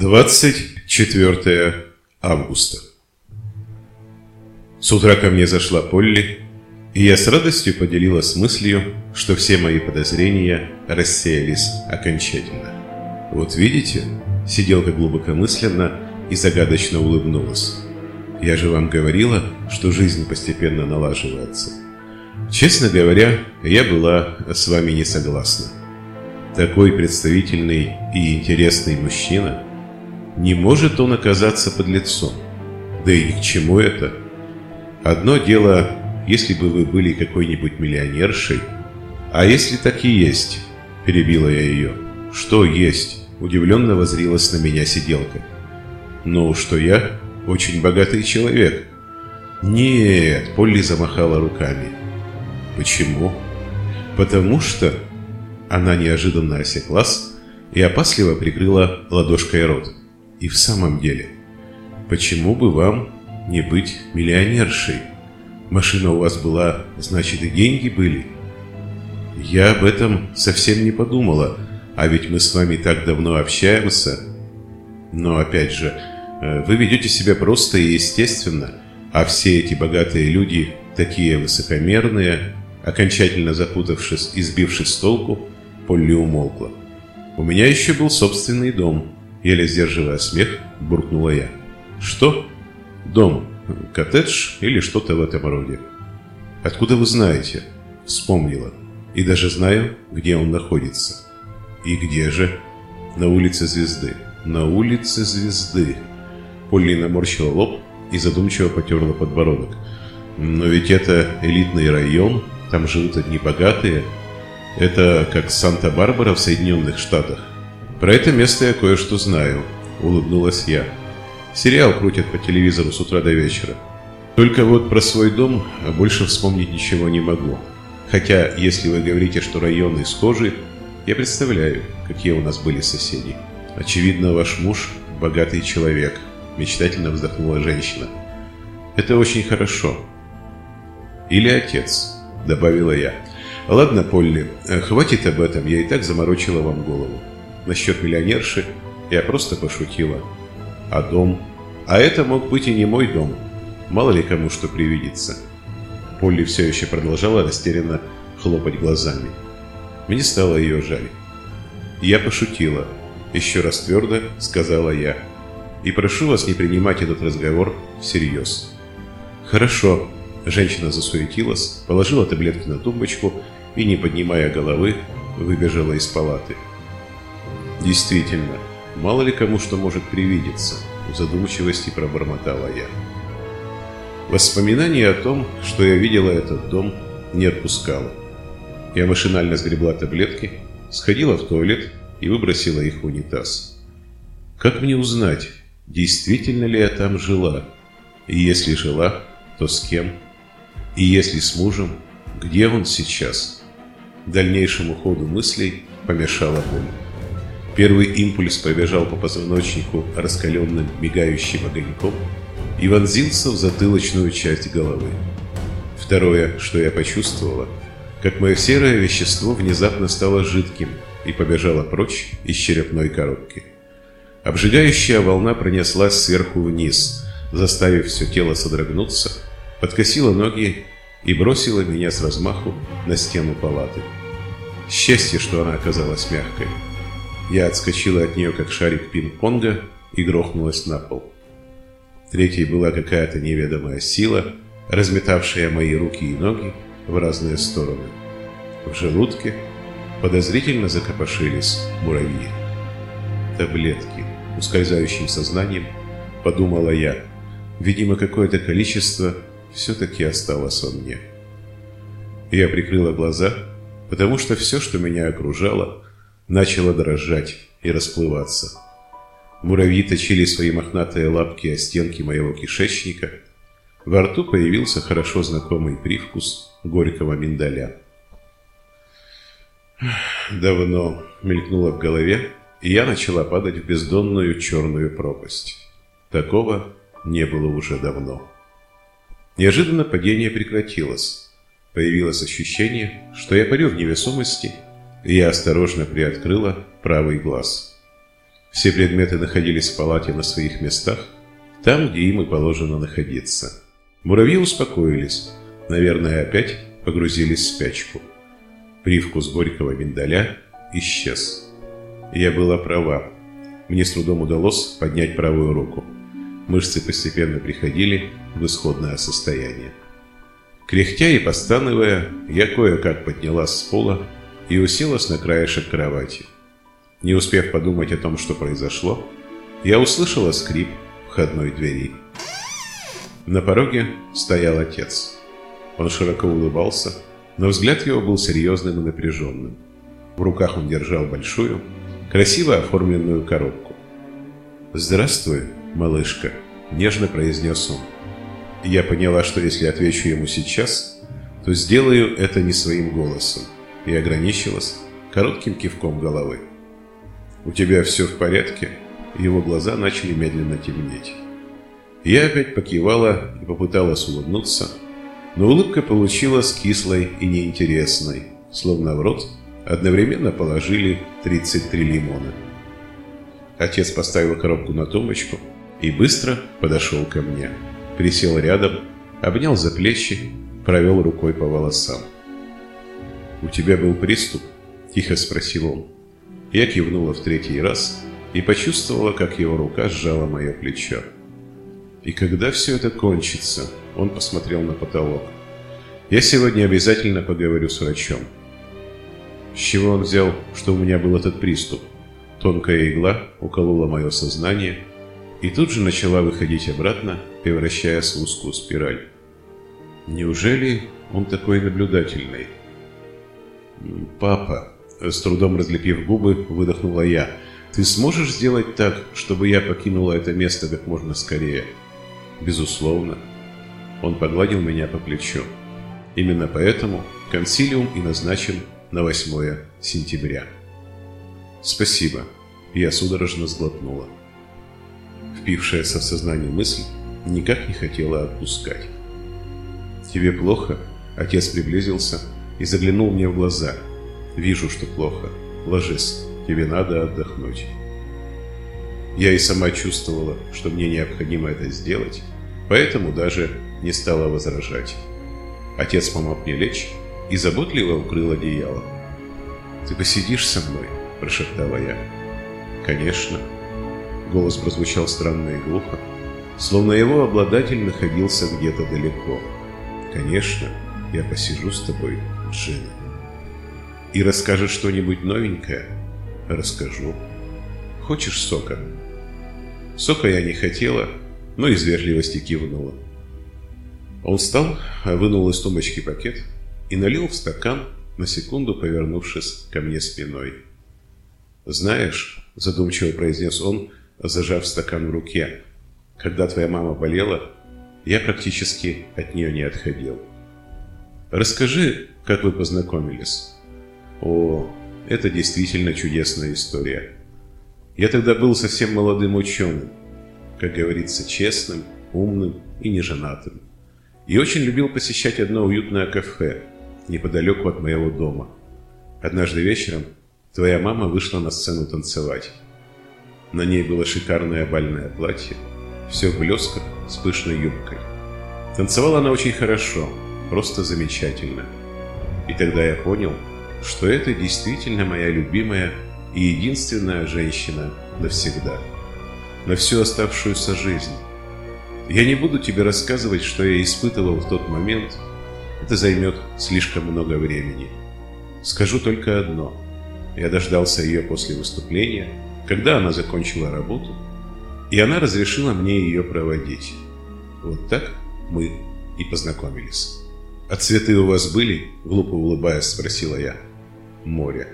24 августа. С утра ко мне зашла Полли, и я с радостью поделилась мыслью, что все мои подозрения рассеялись окончательно. Вот видите, сиделка глубокомысленно и загадочно улыбнулась. Я же вам говорила, что жизнь постепенно налаживается. Честно говоря, я была с вами не согласна. Такой представительный и интересный мужчина – не может он оказаться под лицом. Да и к чему это? Одно дело, если бы вы были какой-нибудь миллионершей. А если так и есть? Перебила я ее. Что есть? Удивленно возрилась на меня сиделка. Ну, что я очень богатый человек. Нет, Полли замахала руками. Почему? Потому что... Она неожиданно осеклась и опасливо прикрыла ладошкой рот. И в самом деле, почему бы вам не быть миллионершей? Машина у вас была, значит и деньги были. Я об этом совсем не подумала, а ведь мы с вами так давно общаемся. Но опять же, э, вы ведете себя просто и естественно, а все эти богатые люди такие высокомерные, окончательно запутавшись и сбившись с толку, Полли умолкла. У меня еще был собственный дом – Еле сдерживая смех, буркнула я. «Что? Дом? Коттедж или что-то в этом роде?» «Откуда вы знаете?» Вспомнила. «И даже знаю, где он находится». «И где же?» «На улице Звезды». «На улице Звезды». Полли наморщила лоб и задумчиво потерла подбородок. «Но ведь это элитный район, там живут одни богатые. Это как Санта-Барбара в Соединенных Штатах. «Про это место я кое-что знаю», — улыбнулась я. «Сериал крутят по телевизору с утра до вечера. Только вот про свой дом больше вспомнить ничего не могу. Хотя, если вы говорите, что районы схожи, я представляю, какие у нас были соседи. Очевидно, ваш муж – богатый человек», – мечтательно вздохнула женщина. «Это очень хорошо». «Или отец», – добавила я. «Ладно, Полли, хватит об этом, я и так заморочила вам голову. Насчет миллионерши я просто пошутила. А дом? А это мог быть и не мой дом. Мало ли кому что привидится. Полли все еще продолжала растерянно хлопать глазами. Мне стало ее жаль. Я пошутила. Еще раз твердо сказала я. И прошу вас не принимать этот разговор всерьез. Хорошо. Женщина засуетилась, положила таблетки на тумбочку и, не поднимая головы, выбежала из палаты. Действительно, мало ли кому что может привидеться, в задумчивости пробормотала я. Воспоминание о том, что я видела этот дом, не отпускало. Я машинально сгребла таблетки, сходила в туалет и выбросила их в унитаз. Как мне узнать, действительно ли я там жила? И если жила, то с кем? И если с мужем, где он сейчас? Дальнейшему ходу мыслей помешала боль. Первый импульс пробежал по позвоночнику раскаленным мигающим огоньком и вонзился в затылочную часть головы. Второе, что я почувствовала, как мое серое вещество внезапно стало жидким и побежало прочь из черепной коробки. Обжигающая волна пронеслась сверху вниз, заставив все тело содрогнуться, подкосила ноги и бросила меня с размаху на стену палаты. Счастье, что она оказалась мягкой. Я отскочила от нее, как шарик пинг-понга, и грохнулась на пол. Третьей была какая-то неведомая сила, разметавшая мои руки и ноги в разные стороны. В желудке подозрительно закопошились муравьи. Таблетки, ускользающим сознанием, подумала я. Видимо, какое-то количество все-таки осталось во мне. Я прикрыла глаза, потому что все, что меня окружало, начало дрожать и расплываться. Муравьи точили свои мохнатые лапки о стенки моего кишечника. Во рту появился хорошо знакомый привкус горького миндаля. Давно мелькнуло в голове, и я начала падать в бездонную черную пропасть. Такого не было уже давно. Неожиданно падение прекратилось. Появилось ощущение, что я парю в невесомости – я осторожно приоткрыла правый глаз. Все предметы находились в палате на своих местах, там, где им и положено находиться. Муравьи успокоились, наверное, опять погрузились в спячку. Привкус горького миндаля исчез. Я была права. Мне с трудом удалось поднять правую руку. Мышцы постепенно приходили в исходное состояние. Кряхтя и постановая, я кое-как поднялась с пола и уселась на краешек кровати. Не успев подумать о том, что произошло, я услышала скрип входной двери. На пороге стоял отец. Он широко улыбался, но взгляд его был серьезным и напряженным. В руках он держал большую, красиво оформленную коробку. «Здравствуй, малышка», — нежно произнес он. Я поняла, что если отвечу ему сейчас, то сделаю это не своим голосом, и ограничилась коротким кивком головы. «У тебя все в порядке?» Его глаза начали медленно темнеть. Я опять покивала и попыталась улыбнуться, но улыбка получилась кислой и неинтересной, словно в рот одновременно положили 33 лимона. Отец поставил коробку на тумбочку и быстро подошел ко мне. Присел рядом, обнял за плечи, провел рукой по волосам. «У тебя был приступ?» – тихо спросил он. Я кивнула в третий раз и почувствовала, как его рука сжала мое плечо. «И когда все это кончится?» Он посмотрел на потолок. «Я сегодня обязательно поговорю с врачом». С чего он взял, что у меня был этот приступ? Тонкая игла уколола мое сознание и тут же начала выходить обратно, превращаясь в узкую спираль. Неужели он такой наблюдательный? «Папа», с трудом разлепив губы, выдохнула я. «Ты сможешь сделать так, чтобы я покинула это место как можно скорее?» «Безусловно». Он погладил меня по плечу. Именно поэтому консилиум и назначен на 8 сентября. «Спасибо». Я судорожно сглотнула. Впившаяся в сознание мысль никак не хотела отпускать. «Тебе плохо?» Отец приблизился и заглянул мне в глаза – Вижу, что плохо. Ложись, тебе надо отдохнуть. Я и сама чувствовала, что мне необходимо это сделать, поэтому даже не стала возражать. Отец помог мне лечь и заботливо укрыл одеялом. «Ты посидишь со мной?» – прошептала я. «Конечно». Голос прозвучал странно и глухо, словно его обладатель находился где-то далеко. «Конечно, я посижу с тобой, Джина». И расскажешь что-нибудь новенькое? Расскажу. Хочешь сока? Сока я не хотела, но из вежливости кивнула. Он встал, вынул из тумбочки пакет и налил в стакан, на секунду повернувшись ко мне спиной. «Знаешь», — задумчиво произнес он, зажав стакан в руке, «когда твоя мама болела, я практически от нее не отходил. Расскажи, как вы познакомились». О, это действительно чудесная история. Я тогда был совсем молодым ученым, как говорится, честным, умным и неженатым. И очень любил посещать одно уютное кафе неподалеку от моего дома. Однажды вечером твоя мама вышла на сцену танцевать. На ней было шикарное бальное платье, все в блесках с пышной юбкой. Танцевала она очень хорошо, просто замечательно. И тогда я понял, что это действительно моя любимая и единственная женщина навсегда, на всю оставшуюся жизнь. Я не буду тебе рассказывать, что я испытывал в тот момент, это займет слишком много времени. Скажу только одно. Я дождался ее после выступления, когда она закончила работу, и она разрешила мне ее проводить. Вот так мы и познакомились. «А цветы у вас были?» – глупо улыбаясь, спросила я море.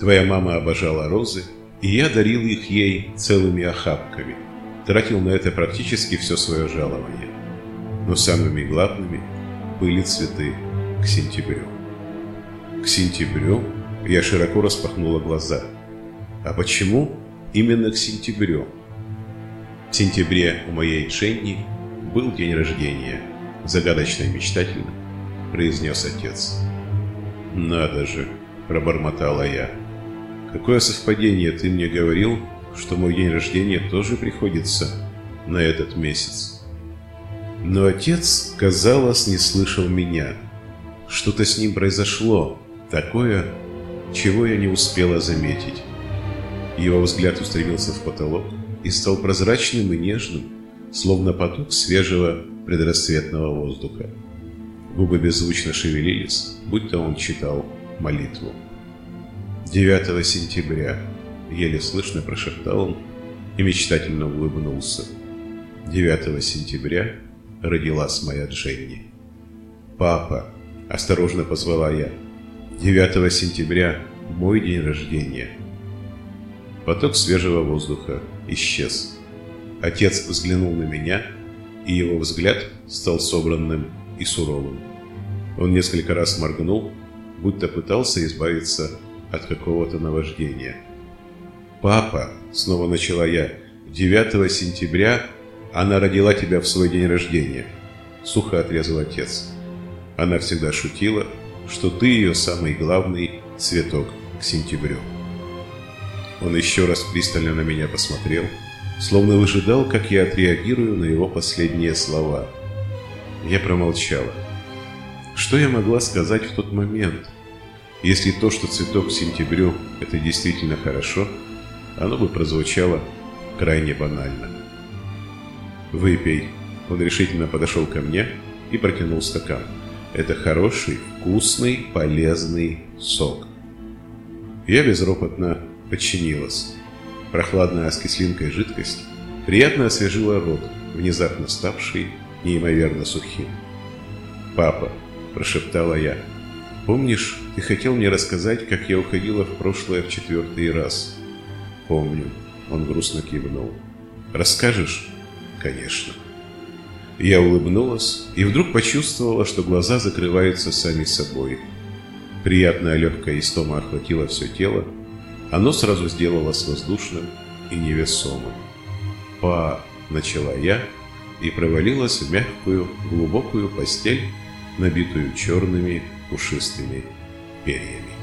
Твоя мама обожала розы, и я дарил их ей целыми охапками. Тратил на это практически все свое жалование. Но самыми главными были цветы к сентябрю. К сентябрю я широко распахнула глаза. А почему именно к сентябрю? В сентябре у моей Дженни был день рождения, загадочно и мечтательно произнес отец. Надо же, – пробормотала я. «Какое совпадение ты мне говорил, что мой день рождения тоже приходится на этот месяц. Но отец, казалось, не слышал меня. Что-то с ним произошло, такое, чего я не успела заметить. Его взгляд устремился в потолок и стал прозрачным и нежным, словно поток свежего предрассветного воздуха. Губы беззвучно шевелились, будто он читал молитву. 9 сентября, еле слышно прошептал он и мечтательно улыбнулся. 9 сентября родилась моя Дженни. «Папа!» – осторожно позвала я. 9 сентября – мой день рождения. Поток свежего воздуха исчез. Отец взглянул на меня, и его взгляд стал собранным и суровым. Он несколько раз моргнул, будто пытался избавиться от какого-то наваждения. «Папа!» — снова начала я. «9 сентября она родила тебя в свой день рождения», — сухо отрезал отец. Она всегда шутила, что ты ее самый главный цветок к сентябрю. Он еще раз пристально на меня посмотрел, словно выжидал, как я отреагирую на его последние слова. Я промолчала. Что я могла сказать в тот момент? Если то, что цветок к сентябрю, это действительно хорошо, оно бы прозвучало крайне банально. «Выпей». Он решительно подошел ко мне и протянул стакан. Это хороший, вкусный, полезный сок. Я безропотно подчинилась. Прохладная с кислинкой жидкость приятно освежила рот, внезапно ставший неимоверно сухим. «Папа», – прошептала я, – «помнишь, ты хотел мне рассказать, как я уходила в прошлое в четвертый раз?» «Помню», – он грустно кивнул. «Расскажешь?» «Конечно». Я улыбнулась и вдруг почувствовала, что глаза закрываются сами собой. Приятная легкая истома охватила все тело, оно сразу сделалось воздушным и невесомым. «Па!» – начала я и провалилась в мягкую, глубокую постель, набитую черными пушистыми перьями.